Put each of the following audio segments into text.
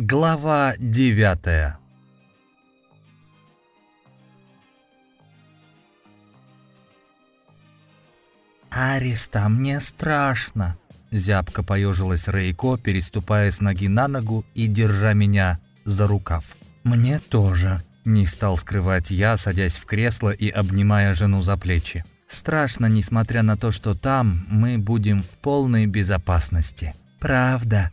Глава девятая «Ариста, мне страшно!» Зябко поежилась Рейко, переступая с ноги на ногу и держа меня за рукав. «Мне тоже», — не стал скрывать я, садясь в кресло и обнимая жену за плечи. «Страшно, несмотря на то, что там мы будем в полной безопасности». «Правда».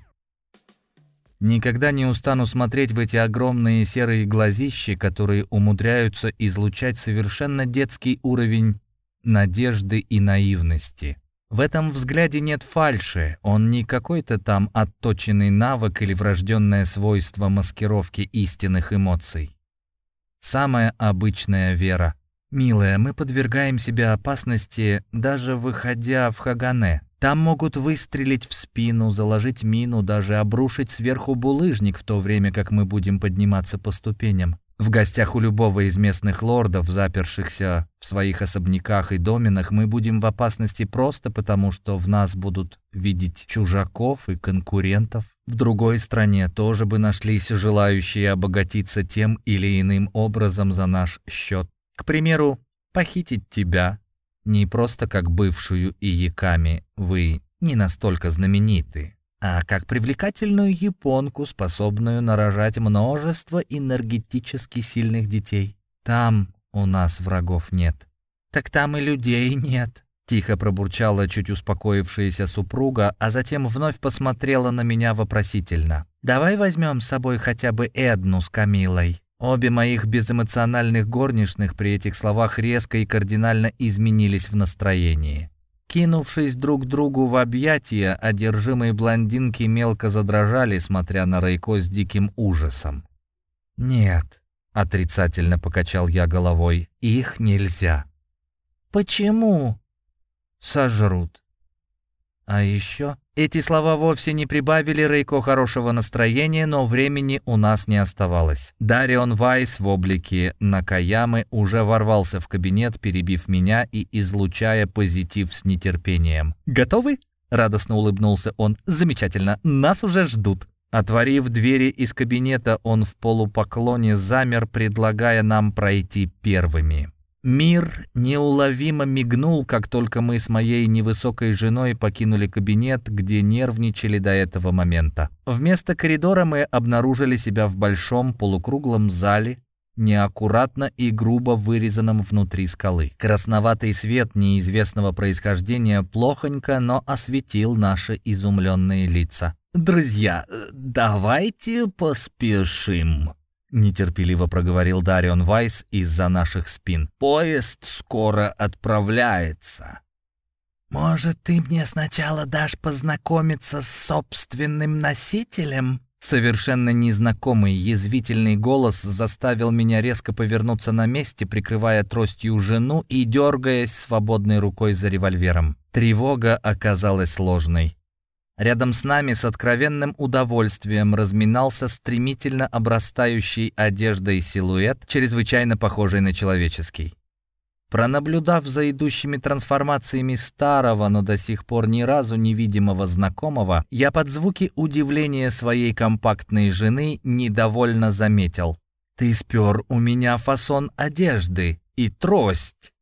Никогда не устану смотреть в эти огромные серые глазищи, которые умудряются излучать совершенно детский уровень надежды и наивности. В этом взгляде нет фальши, он не какой-то там отточенный навык или врожденное свойство маскировки истинных эмоций. Самая обычная вера. «Милая, мы подвергаем себя опасности, даже выходя в Хагане. Там могут выстрелить в спину, заложить мину, даже обрушить сверху булыжник в то время, как мы будем подниматься по ступеням. В гостях у любого из местных лордов, запершихся в своих особняках и доменах, мы будем в опасности просто потому, что в нас будут видеть чужаков и конкурентов. В другой стране тоже бы нашлись желающие обогатиться тем или иным образом за наш счет. К примеру, похитить тебя. Не просто как бывшую и яками вы не настолько знамениты, а как привлекательную японку, способную нарожать множество энергетически сильных детей. Там у нас врагов нет. Так там и людей нет. Тихо пробурчала чуть успокоившаяся супруга, а затем вновь посмотрела на меня вопросительно. «Давай возьмем с собой хотя бы Эдну с Камилой». Обе моих безэмоциональных горничных при этих словах резко и кардинально изменились в настроении. Кинувшись друг другу в объятия, одержимые блондинки мелко задрожали, смотря на Райко с диким ужасом. «Нет», — отрицательно покачал я головой, — «их нельзя». «Почему?» «Сожрут». А еще эти слова вовсе не прибавили Рейко хорошего настроения, но времени у нас не оставалось. Дарион Вайс в облике Накаямы уже ворвался в кабинет, перебив меня и излучая позитив с нетерпением. «Готовы?» — радостно улыбнулся он. «Замечательно, нас уже ждут». Отворив двери из кабинета, он в полупоклоне замер, предлагая нам пройти первыми. Мир неуловимо мигнул, как только мы с моей невысокой женой покинули кабинет, где нервничали до этого момента. Вместо коридора мы обнаружили себя в большом полукруглом зале, неаккуратно и грубо вырезанном внутри скалы. Красноватый свет неизвестного происхождения плохонько, но осветил наши изумленные лица. «Друзья, давайте поспешим», нетерпеливо проговорил Дарион Вайс из-за наших спин. «Поезд скоро отправляется». «Может, ты мне сначала дашь познакомиться с собственным носителем?» Совершенно незнакомый язвительный голос заставил меня резко повернуться на месте, прикрывая тростью жену и дергаясь свободной рукой за револьвером. Тревога оказалась сложной. Рядом с нами с откровенным удовольствием разминался стремительно обрастающий одеждой силуэт, чрезвычайно похожий на человеческий. Пронаблюдав за идущими трансформациями старого, но до сих пор ни разу невидимого знакомого, я под звуки удивления своей компактной жены недовольно заметил. «Ты спер у меня фасон одежды и трость».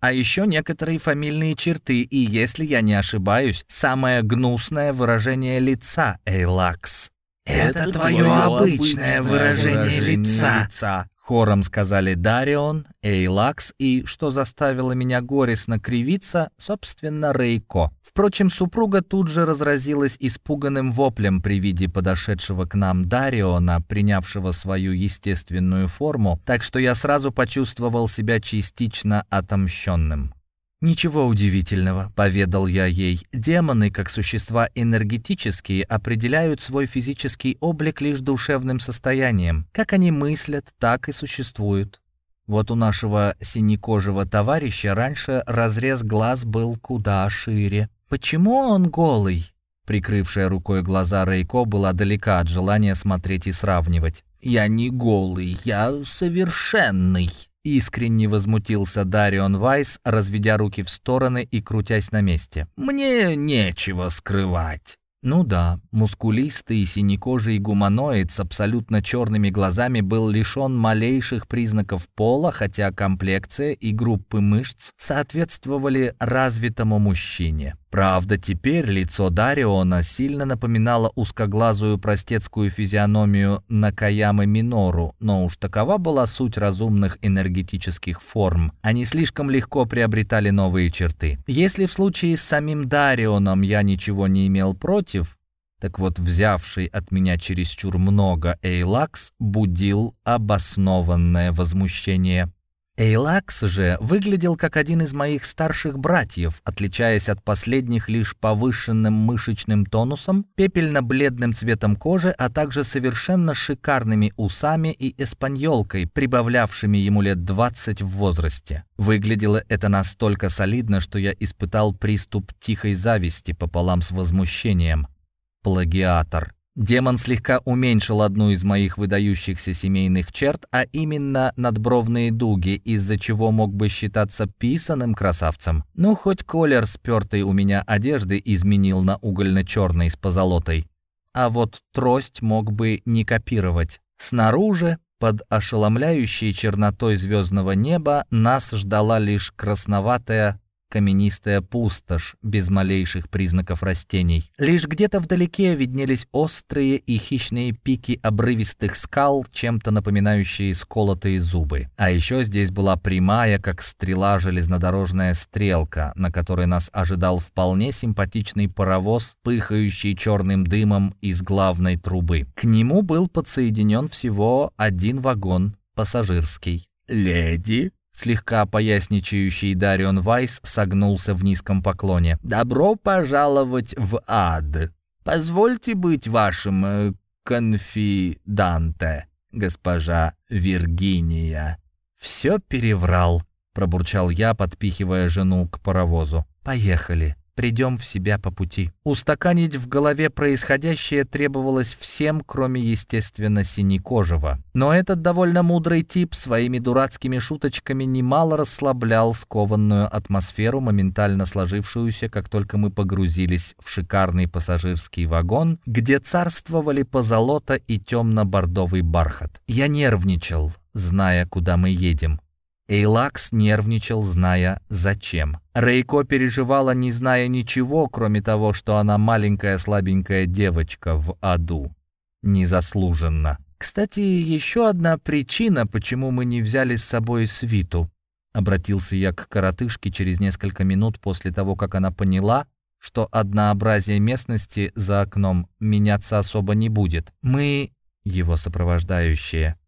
А еще некоторые фамильные черты и, если я не ошибаюсь, самое гнусное выражение лица Эйлакс. «Это, Это твое, твое обычное выражение, выражение лица. лица», Хором сказали Дарион, Эйлакс и, что заставило меня горестно кривиться, собственно, Рейко. Впрочем, супруга тут же разразилась испуганным воплем при виде подошедшего к нам Дариона, принявшего свою естественную форму, так что я сразу почувствовал себя частично отомщенным. «Ничего удивительного», — поведал я ей. «Демоны, как существа энергетические, определяют свой физический облик лишь душевным состоянием. Как они мыслят, так и существуют. Вот у нашего синекожего товарища раньше разрез глаз был куда шире. Почему он голый?» Прикрывшая рукой глаза Рейко была далека от желания смотреть и сравнивать. «Я не голый, я совершенный», Искренне возмутился Дарион Вайс, разведя руки в стороны и крутясь на месте. «Мне нечего скрывать». Ну да, мускулистый синекожий гуманоид с абсолютно черными глазами был лишен малейших признаков пола, хотя комплекция и группы мышц соответствовали развитому мужчине. Правда, теперь лицо Дариона сильно напоминало узкоглазую простецкую физиономию Накаямы Минору, но уж такова была суть разумных энергетических форм. Они слишком легко приобретали новые черты. Если в случае с самим Дарионом я ничего не имел против, так вот взявший от меня чересчур много Эйлакс будил обоснованное возмущение. Эйлакс же выглядел как один из моих старших братьев, отличаясь от последних лишь повышенным мышечным тонусом, пепельно-бледным цветом кожи, а также совершенно шикарными усами и эспаньолкой, прибавлявшими ему лет 20 в возрасте. Выглядело это настолько солидно, что я испытал приступ тихой зависти пополам с возмущением. Плагиатор. Демон слегка уменьшил одну из моих выдающихся семейных черт, а именно надбровные дуги, из-за чего мог бы считаться писаным красавцем. Ну, хоть колер спертой у меня одежды изменил на угольно-черный с позолотой. А вот трость мог бы не копировать. Снаружи, под ошеломляющей чернотой звездного неба, нас ждала лишь красноватая каменистая пустошь, без малейших признаков растений. Лишь где-то вдалеке виднелись острые и хищные пики обрывистых скал, чем-то напоминающие сколотые зубы. А еще здесь была прямая, как стрела, железнодорожная стрелка, на которой нас ожидал вполне симпатичный паровоз, пыхающий черным дымом из главной трубы. К нему был подсоединен всего один вагон, пассажирский. «Леди!» Слегка поясничающий Дарион Вайс согнулся в низком поклоне. «Добро пожаловать в ад! Позвольте быть вашим э, конфиданте, госпожа Виргиния». «Все переврал», — пробурчал я, подпихивая жену к паровозу. «Поехали» придем в себя по пути. Устаканить в голове происходящее требовалось всем, кроме, естественно, Синекожего. Но этот довольно мудрый тип своими дурацкими шуточками немало расслаблял скованную атмосферу, моментально сложившуюся, как только мы погрузились в шикарный пассажирский вагон, где царствовали позолота и темно-бордовый бархат. Я нервничал, зная, куда мы едем. Эйлакс нервничал, зная зачем. Рейко переживала, не зная ничего, кроме того, что она маленькая слабенькая девочка в аду. Незаслуженно. Кстати, еще одна причина, почему мы не взяли с собой свиту. Обратился я к коротышке через несколько минут после того, как она поняла, что однообразие местности за окном меняться особо не будет. Мы, его сопровождающие,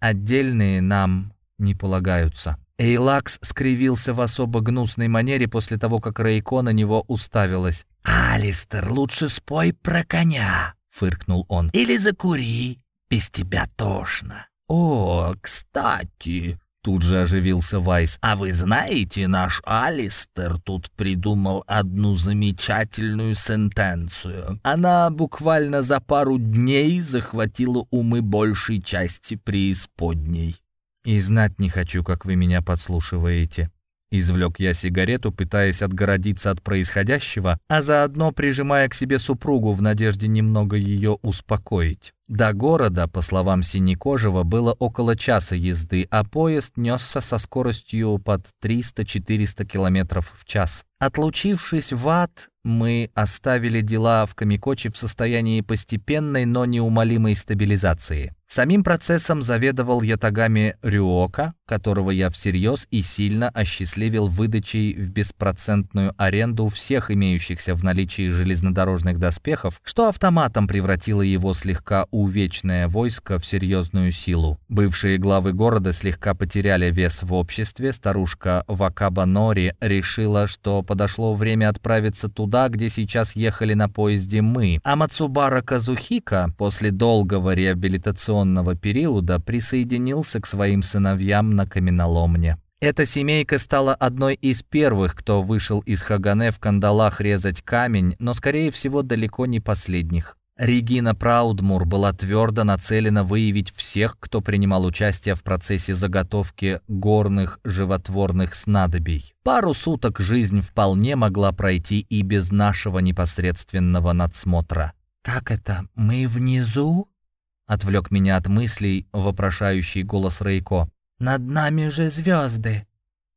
отдельные нам не полагаются. Эйлакс скривился в особо гнусной манере после того, как Рейко на него уставилась. «Алистер, лучше спой про коня», — фыркнул он. «Или закури, без тебя тошно». «О, кстати», — тут же оживился Вайс, «а вы знаете, наш Алистер тут придумал одну замечательную сентенцию. Она буквально за пару дней захватила умы большей части преисподней». «И знать не хочу, как вы меня подслушиваете». Извлек я сигарету, пытаясь отгородиться от происходящего, а заодно прижимая к себе супругу в надежде немного ее успокоить. До города, по словам Синекожего, было около часа езды, а поезд несся со скоростью под 300-400 км в час. Отлучившись в ад, мы оставили дела в Камикочи в состоянии постепенной, но неумолимой стабилизации. Самим процессом заведовал Ятагами Рюока, которого я всерьез и сильно осчастливил выдачей в беспроцентную аренду всех имеющихся в наличии железнодорожных доспехов, что автоматом превратило его слегка увечное войско в серьезную силу. Бывшие главы города слегка потеряли вес в обществе, старушка Вакаба Нори решила, что подошло время отправиться туда, где сейчас ехали на поезде мы, а Мацубара Казухика после долгого реабилитационного революционного периода присоединился к своим сыновьям на каменоломне. Эта семейка стала одной из первых, кто вышел из Хагане в кандалах резать камень, но, скорее всего, далеко не последних. Регина Праудмур была твердо нацелена выявить всех, кто принимал участие в процессе заготовки горных животворных снадобий. Пару суток жизнь вполне могла пройти и без нашего непосредственного надсмотра. «Как это? Мы внизу?» — отвлек меня от мыслей вопрошающий голос Рейко. «Над нами же звезды!»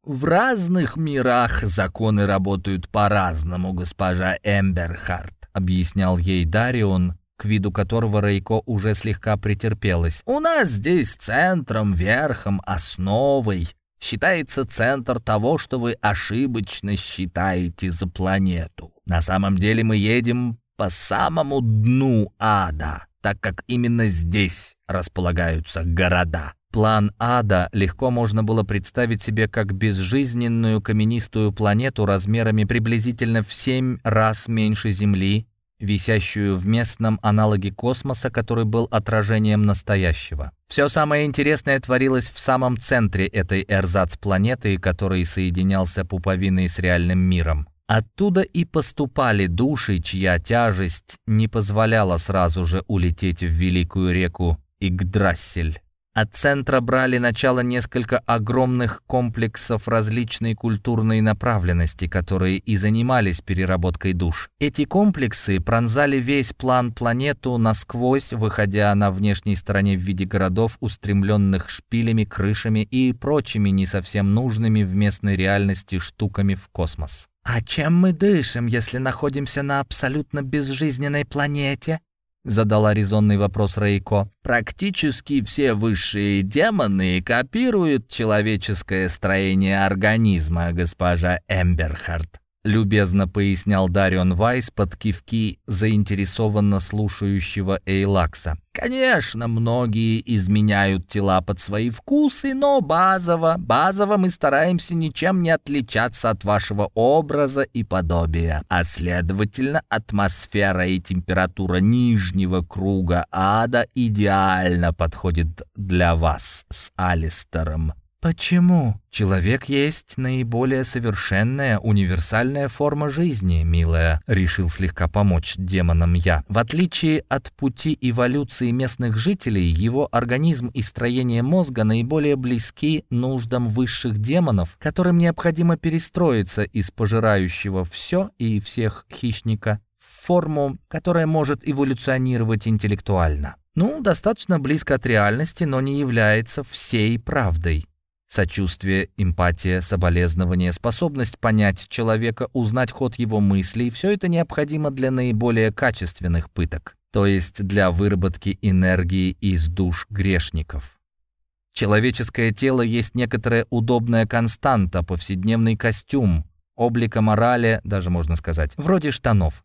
«В разных мирах законы работают по-разному, госпожа Эмберхарт объяснял ей Дарион, к виду которого Рейко уже слегка претерпелась. «У нас здесь центром, верхом, основой считается центр того, что вы ошибочно считаете за планету. На самом деле мы едем по самому дну ада, так как именно здесь располагаются города». План ада легко можно было представить себе как безжизненную каменистую планету размерами приблизительно в семь раз меньше Земли, висящую в местном аналоге космоса, который был отражением настоящего. Все самое интересное творилось в самом центре этой эрзац-планеты, который соединялся пуповиной с реальным миром. Оттуда и поступали души, чья тяжесть не позволяла сразу же улететь в великую реку Игдрассель. От центра брали начало несколько огромных комплексов различной культурной направленности, которые и занимались переработкой душ. Эти комплексы пронзали весь план планету насквозь, выходя на внешней стороне в виде городов, устремленных шпилями, крышами и прочими не совсем нужными в местной реальности штуками в космос. «А чем мы дышим, если находимся на абсолютно безжизненной планете?» Задала резонный вопрос Рейко. Практически все высшие демоны копируют человеческое строение организма, госпожа Эмберхарт. Любезно пояснял Дарион Вайс под кивки заинтересованно слушающего Эйлакса. Конечно, многие изменяют тела под свои вкусы, но базово, базово мы стараемся ничем не отличаться от вашего образа и подобия. А следовательно, атмосфера и температура нижнего круга ада идеально подходит для вас с Алистером. «Почему? Человек есть наиболее совершенная, универсальная форма жизни, милая», — решил слегка помочь демонам я. В отличие от пути эволюции местных жителей, его организм и строение мозга наиболее близки нуждам высших демонов, которым необходимо перестроиться из пожирающего все и всех хищника в форму, которая может эволюционировать интеллектуально. Ну, достаточно близко от реальности, но не является всей правдой. Сочувствие, эмпатия, соболезнование, способность понять человека, узнать ход его мыслей – все это необходимо для наиболее качественных пыток, то есть для выработки энергии из душ грешников. Человеческое тело есть некоторая удобная константа, повседневный костюм, облика морали, даже можно сказать, вроде штанов.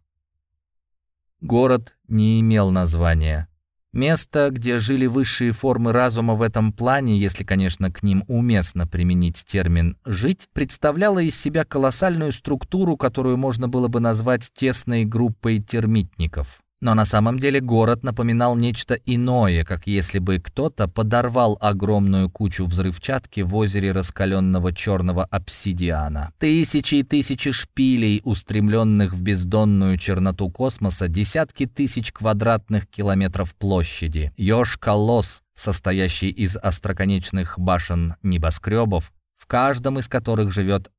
Город не имел названия – Место, где жили высшие формы разума в этом плане, если, конечно, к ним уместно применить термин «жить», представляло из себя колоссальную структуру, которую можно было бы назвать тесной группой термитников. Но на самом деле город напоминал нечто иное, как если бы кто-то подорвал огромную кучу взрывчатки в озере раскаленного черного обсидиана. Тысячи и тысячи шпилей, устремленных в бездонную черноту космоса, десятки тысяч квадратных километров площади. Ёж-колосс, состоящий из остроконечных башен небоскребов, в каждом из которых живет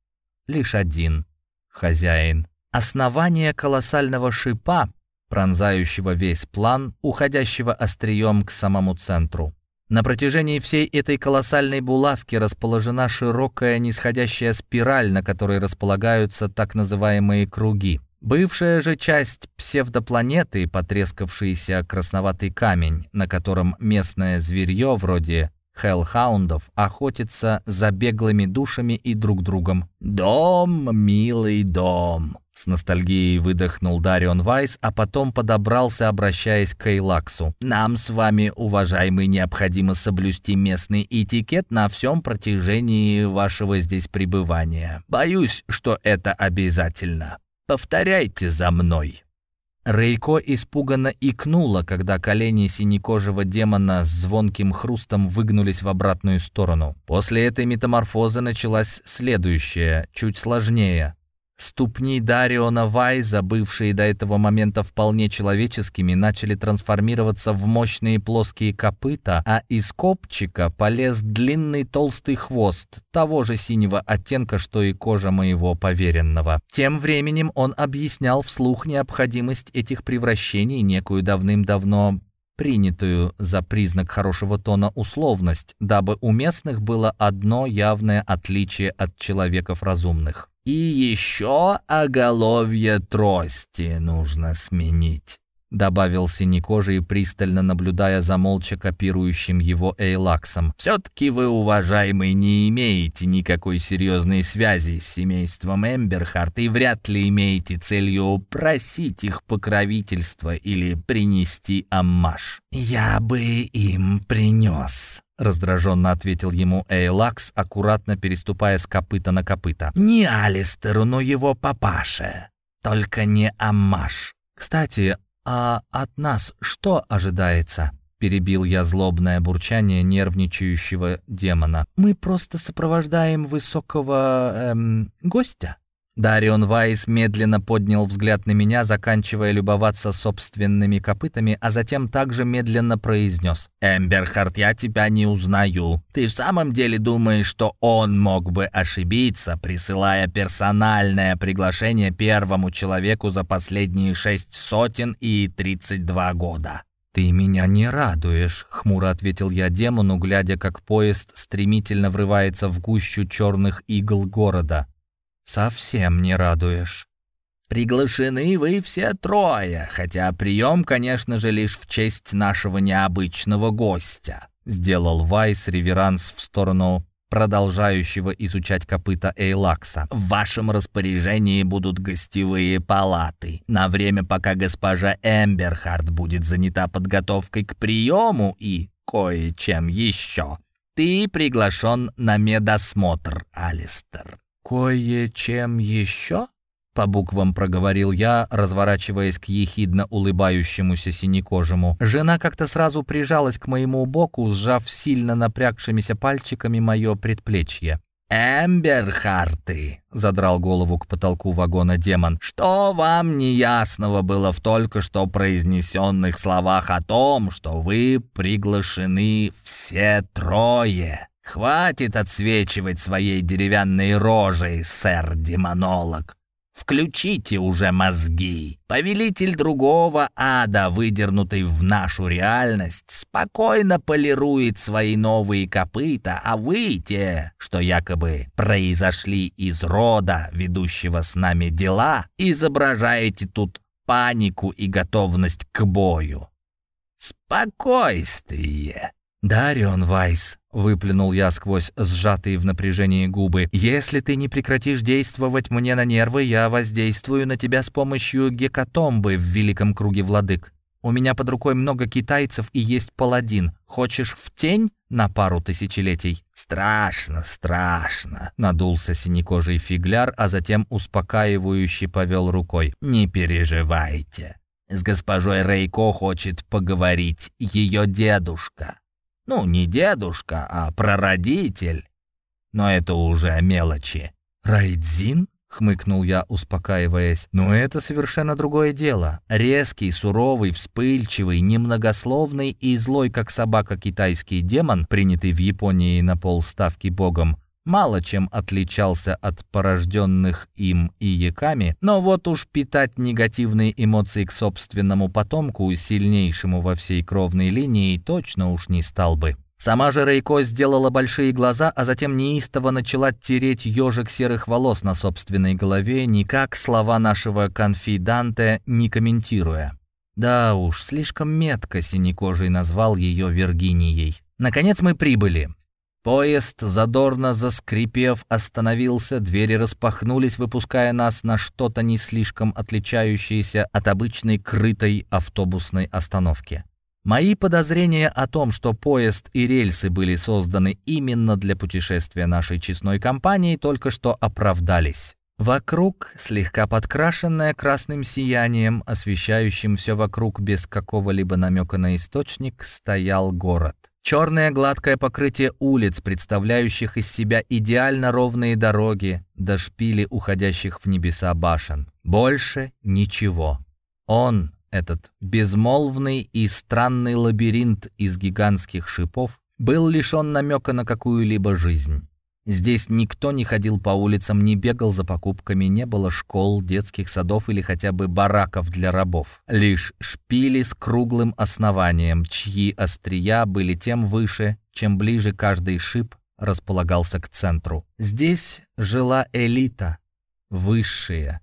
лишь один хозяин. Основание колоссального шипа пронзающего весь план, уходящего острием к самому центру. На протяжении всей этой колоссальной булавки расположена широкая нисходящая спираль, на которой располагаются так называемые круги. Бывшая же часть псевдопланеты, потрескавшийся красноватый камень, на котором местное зверье вроде хеллхаундов охотится за беглыми душами и друг другом. «Дом, милый дом!» С ностальгией выдохнул Дарион Вайс, а потом подобрался, обращаясь к Эйлаксу. «Нам с вами, уважаемый, необходимо соблюсти местный этикет на всем протяжении вашего здесь пребывания. Боюсь, что это обязательно. Повторяйте за мной». Рейко испуганно икнула, когда колени синекожего демона с звонким хрустом выгнулись в обратную сторону. После этой метаморфозы началась следующая, чуть сложнее. Ступни Дариона Вайза, бывшие до этого момента вполне человеческими, начали трансформироваться в мощные плоские копыта, а из копчика полез длинный толстый хвост, того же синего оттенка, что и кожа моего поверенного. Тем временем он объяснял вслух необходимость этих превращений, некую давным-давно принятую за признак хорошего тона условность, дабы у местных было одно явное отличие от человеков разумных. И еще оголовье трости нужно сменить. Добавил синекожий, пристально наблюдая за молча копирующим его Эйлаксом. «Все-таки вы, уважаемый, не имеете никакой серьезной связи с семейством Эмберхарт и вряд ли имеете целью просить их покровительства или принести аммаж». «Я бы им принес», — раздраженно ответил ему Эйлакс, аккуратно переступая с копыта на копыта. «Не Алистеру, но его папаше. Только не Аммаш. Кстати, а от нас что ожидается?» Перебил я злобное бурчание нервничающего демона. «Мы просто сопровождаем высокого... Эм, гостя». Дарион Вайс медленно поднял взгляд на меня, заканчивая любоваться собственными копытами, а затем также медленно произнес. «Эмберхард, я тебя не узнаю. Ты в самом деле думаешь, что он мог бы ошибиться, присылая персональное приглашение первому человеку за последние шесть сотен и тридцать два года?» «Ты меня не радуешь», — хмуро ответил я демону, глядя, как поезд стремительно врывается в гущу черных игл города. «Совсем не радуешь». «Приглашены вы все трое, хотя прием, конечно же, лишь в честь нашего необычного гостя», сделал Вайс реверанс в сторону продолжающего изучать копыта Эйлакса. «В вашем распоряжении будут гостевые палаты. На время, пока госпожа Эмберхард будет занята подготовкой к приему и кое-чем еще, ты приглашен на медосмотр, Алистер». «Кое-чем еще?» — по буквам проговорил я, разворачиваясь к ехидно улыбающемуся синекожему. Жена как-то сразу прижалась к моему боку, сжав сильно напрягшимися пальчиками мое предплечье. «Эмберхарты!» — задрал голову к потолку вагона демон. «Что вам неясного было в только что произнесенных словах о том, что вы приглашены все трое?» «Хватит отсвечивать своей деревянной рожей, сэр-демонолог. Включите уже мозги. Повелитель другого ада, выдернутый в нашу реальность, спокойно полирует свои новые копыта, а вы, те, что якобы произошли из рода, ведущего с нами дела, изображаете тут панику и готовность к бою. Спокойствие. «Дарион Вайс», — выплюнул я сквозь сжатые в напряжении губы, «если ты не прекратишь действовать мне на нервы, я воздействую на тебя с помощью гекатомбы в Великом Круге Владык. У меня под рукой много китайцев и есть паладин. Хочешь в тень на пару тысячелетий?» «Страшно, страшно», — надулся синекожий фигляр, а затем успокаивающе повел рукой. «Не переживайте». С госпожой Рейко хочет поговорить ее дедушка. Ну, не дедушка, а прародитель. Но это уже мелочи. «Райдзин?» — хмыкнул я, успокаиваясь. «Но это совершенно другое дело. Резкий, суровый, вспыльчивый, немногословный и злой, как собака китайский демон, принятый в Японии на полставки богом, мало чем отличался от порожденных им и яками, но вот уж питать негативные эмоции к собственному потомку, сильнейшему во всей кровной линии, точно уж не стал бы. Сама же Рейко сделала большие глаза, а затем неистово начала тереть ежик серых волос на собственной голове, никак слова нашего конфиданта не комментируя. Да уж, слишком метко синекожий назвал ее Виргинией. Наконец мы прибыли. Поезд, задорно заскрипев, остановился, двери распахнулись, выпуская нас на что-то не слишком отличающееся от обычной крытой автобусной остановки. Мои подозрения о том, что поезд и рельсы были созданы именно для путешествия нашей честной компании, только что оправдались. Вокруг, слегка подкрашенная красным сиянием, освещающим все вокруг без какого-либо намека на источник, стоял город. Черное гладкое покрытие улиц, представляющих из себя идеально ровные дороги, до шпили уходящих в небеса башен. Больше ничего. Он, этот безмолвный и странный лабиринт из гигантских шипов, был лишен намека на какую-либо жизнь. Здесь никто не ходил по улицам, не бегал за покупками, не было школ, детских садов или хотя бы бараков для рабов. Лишь шпили с круглым основанием, чьи острия были тем выше, чем ближе каждый шип располагался к центру. Здесь жила элита, высшая,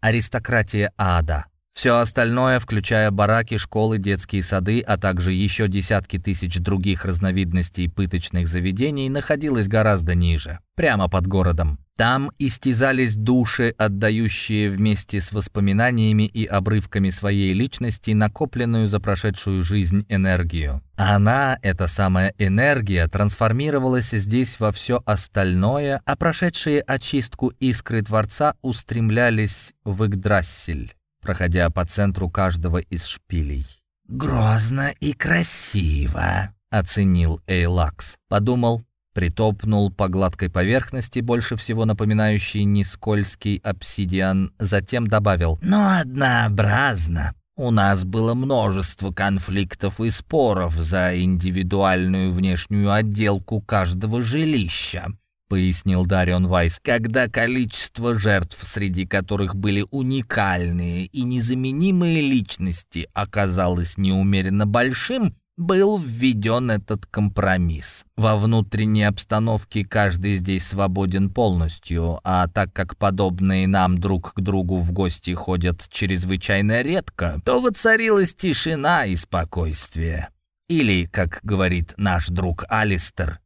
аристократия ада. Все остальное, включая бараки, школы, детские сады, а также еще десятки тысяч других разновидностей пыточных заведений, находилось гораздо ниже, прямо под городом. Там истязались души, отдающие вместе с воспоминаниями и обрывками своей личности накопленную за прошедшую жизнь энергию. Она, эта самая энергия, трансформировалась здесь во все остальное, а прошедшие очистку искры Творца устремлялись в Игдрассель проходя по центру каждого из шпилей. «Грозно и красиво», — оценил Эйлакс. Подумал, притопнул по гладкой поверхности, больше всего напоминающей нескользкий обсидиан, затем добавил «Но однообразно. У нас было множество конфликтов и споров за индивидуальную внешнюю отделку каждого жилища. — пояснил Дарион Вайс, когда количество жертв, среди которых были уникальные и незаменимые личности, оказалось неумеренно большим, был введен этот компромисс. Во внутренней обстановке каждый здесь свободен полностью, а так как подобные нам друг к другу в гости ходят чрезвычайно редко, то воцарилась тишина и спокойствие. Или, как говорит наш друг Алистер,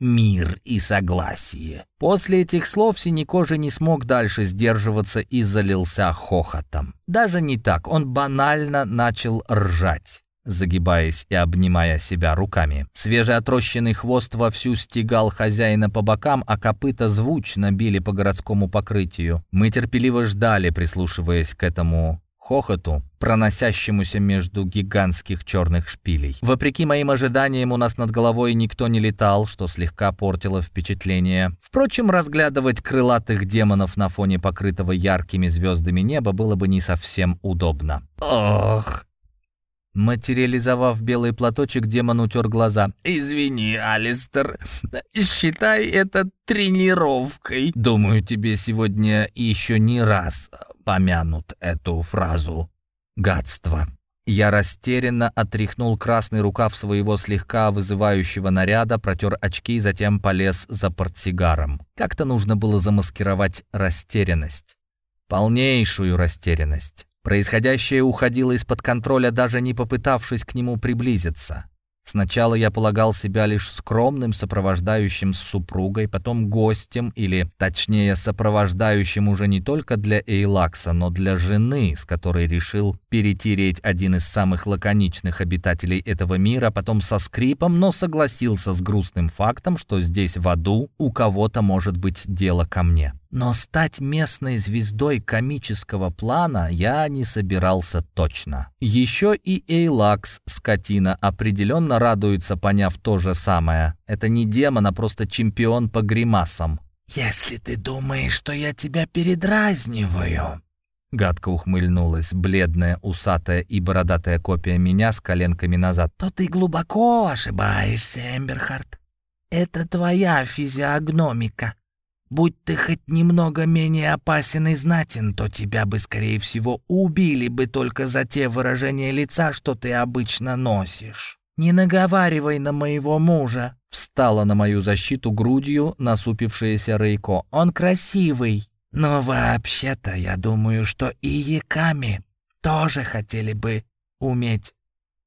мир и согласие. После этих слов Синекожий не смог дальше сдерживаться и залился хохотом. Даже не так, он банально начал ржать загибаясь и обнимая себя руками. Свежеотрощенный хвост вовсю стегал хозяина по бокам, а копыта звучно били по городскому покрытию. Мы терпеливо ждали, прислушиваясь к этому хохоту, проносящемуся между гигантских черных шпилей. Вопреки моим ожиданиям, у нас над головой никто не летал, что слегка портило впечатление. Впрочем, разглядывать крылатых демонов на фоне покрытого яркими звездами неба было бы не совсем удобно. «Ох!» Материализовав белый платочек, демон утер глаза. «Извини, Алистер, считай это тренировкой. Думаю, тебе сегодня еще не раз помянут эту фразу. Гадство». Я растерянно отряхнул красный рукав своего слегка вызывающего наряда, протер очки, затем полез за портсигаром. Как-то нужно было замаскировать растерянность. Полнейшую растерянность. Происходящее уходило из-под контроля, даже не попытавшись к нему приблизиться. Сначала я полагал себя лишь скромным сопровождающим с супругой, потом гостем, или, точнее, сопровождающим уже не только для Эйлакса, но для жены, с которой решил перетереть один из самых лаконичных обитателей этого мира, потом со скрипом, но согласился с грустным фактом, что здесь в аду у кого-то может быть дело ко мне. Но стать местной звездой комического плана я не собирался точно. Еще и Эйлакс, скотина, определенно радуется, поняв то же самое. Это не демон, а просто чемпион по гримасам. «Если ты думаешь, что я тебя передразниваю...» Гадко ухмыльнулась, бледная, усатая и бородатая копия меня с коленками назад. «То ты глубоко ошибаешься, Эмберхард. Это твоя физиогномика. Будь ты хоть немного менее опасен и знатен, то тебя бы, скорее всего, убили бы только за те выражения лица, что ты обычно носишь. Не наговаривай на моего мужа. Встала на мою защиту грудью насупившаяся Рейко. Он красивый. Но вообще-то я думаю, что и Яками тоже хотели бы уметь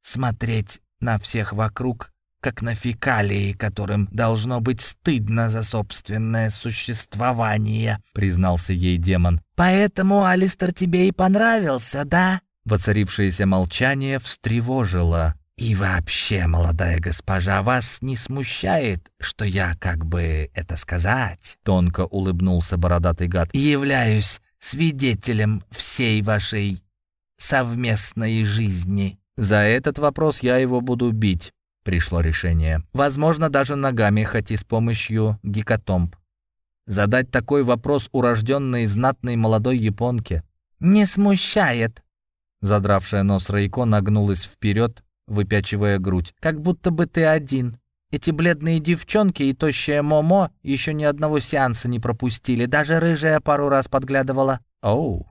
смотреть на всех вокруг как на фекалии, которым должно быть стыдно за собственное существование», — признался ей демон. «Поэтому Алистер тебе и понравился, да?» Воцарившееся молчание встревожило. «И вообще, молодая госпожа, вас не смущает, что я, как бы это сказать?» Тонко улыбнулся бородатый гад. «Являюсь свидетелем всей вашей совместной жизни». «За этот вопрос я его буду бить», пришло решение. Возможно, даже ногами, хоть и с помощью гекатомб. Задать такой вопрос урожденной знатной молодой японке. «Не смущает», Задравшая нос Рейко нагнулась вперед, выпячивая грудь. «Как будто бы ты один. Эти бледные девчонки и тощая Момо еще ни одного сеанса не пропустили. Даже рыжая пару раз подглядывала. Оу.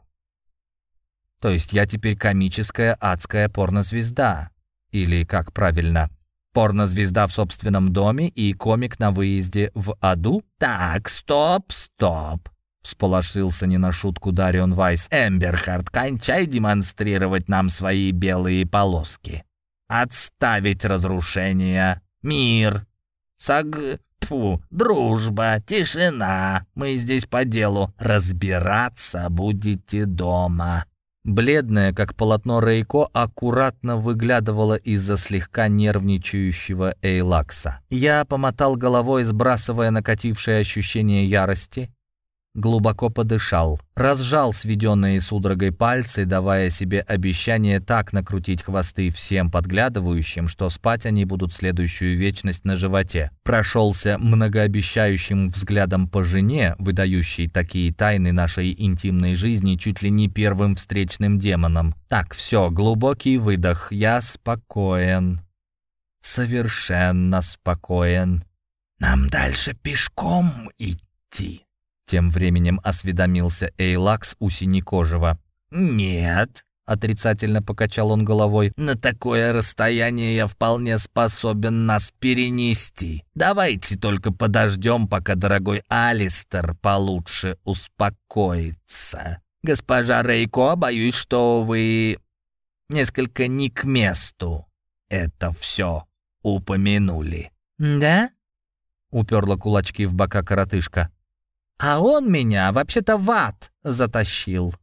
То есть я теперь комическая адская порнозвезда. Или как правильно? Порнозвезда в собственном доме и комик на выезде в аду? Так, стоп, стоп. Всполошился не на шутку Дарион Вайс. «Эмберхард, кончай демонстрировать нам свои белые полоски. Отставить разрушение. Мир. Саг... Тьфу, дружба, тишина. Мы здесь по делу. Разбираться будете дома». Бледная, как полотно Рейко, аккуратно выглядывала из-за слегка нервничающего Эйлакса. Я помотал головой, сбрасывая накатившее ощущение ярости, глубоко подышал, разжал сведенные судорогой пальцы, давая себе обещание так накрутить хвосты всем подглядывающим, что спать они будут следующую вечность на животе. Прошелся многообещающим взглядом по жене, выдающей такие тайны нашей интимной жизни чуть ли не первым встречным демоном. Так, все, глубокий выдох, я спокоен. Совершенно спокоен. «Нам дальше пешком идти», тем временем осведомился Эйлакс у Синекожего. «Нет», — отрицательно покачал он головой, «на такое расстояние я вполне способен нас перенести. Давайте только подождем, пока дорогой Алистер получше успокоится. Госпожа Рейко, боюсь, что вы несколько не к месту это все упомянули». «Да?» — уперла кулачки в бока коротышка. А он меня вообще-то в ад затащил.